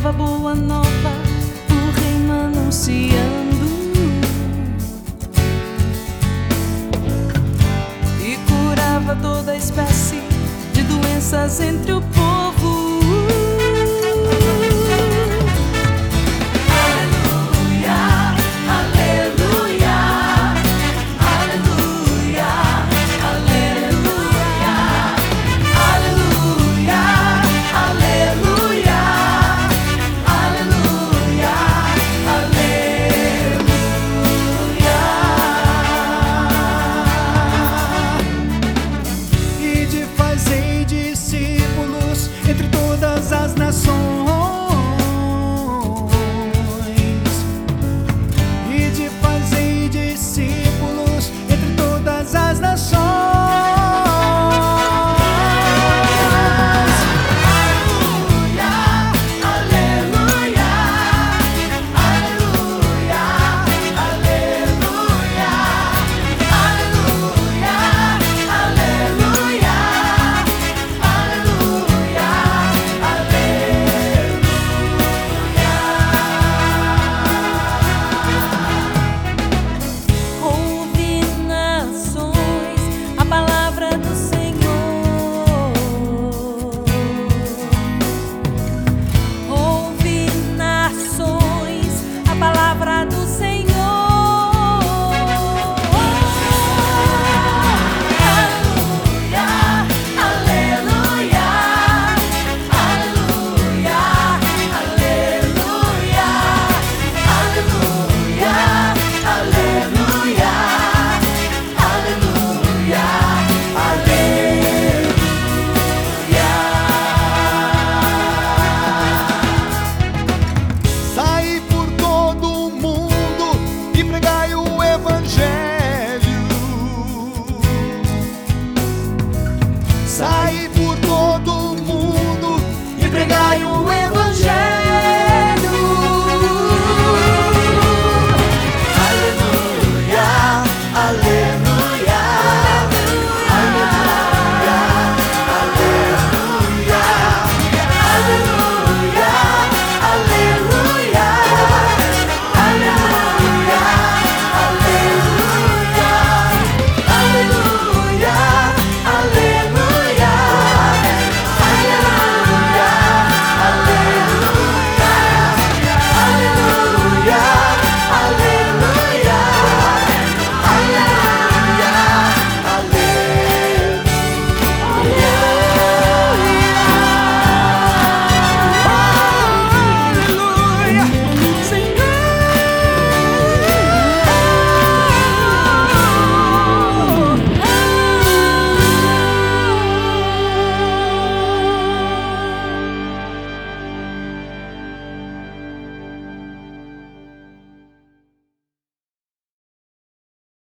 Boa nova, o reino anunciando. E curava toda espécie de doenças entre o povo.